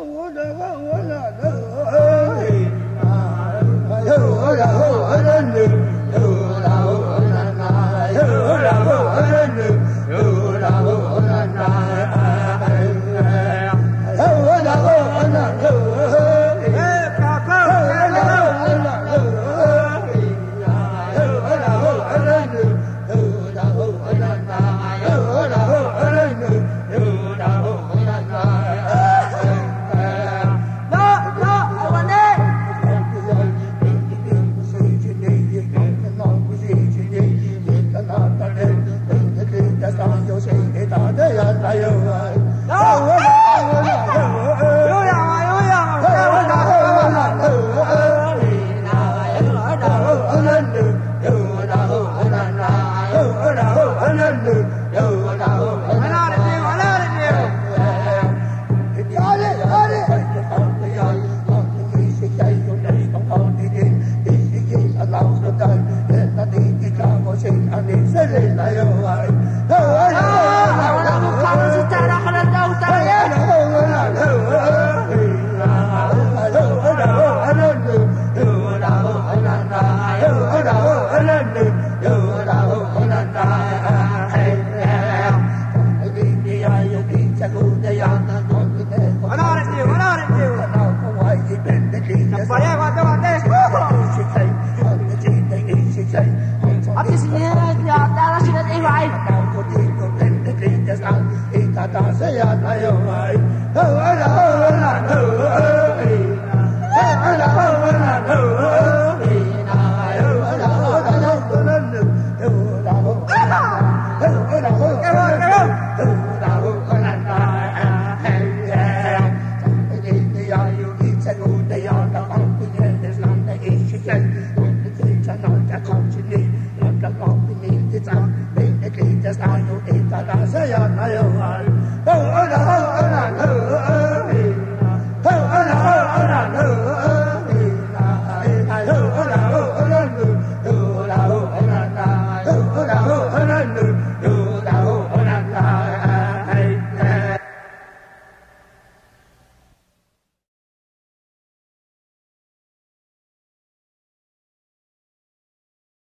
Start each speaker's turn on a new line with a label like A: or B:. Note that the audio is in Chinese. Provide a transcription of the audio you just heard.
A: 我想看我想看哎呦喂好好好 vai Cocodito when the creek is down He got on I play all right Oh, oh, oh, oh, oh, oh, oh, oh, oh, oh, oh, oh, oh, 谢谢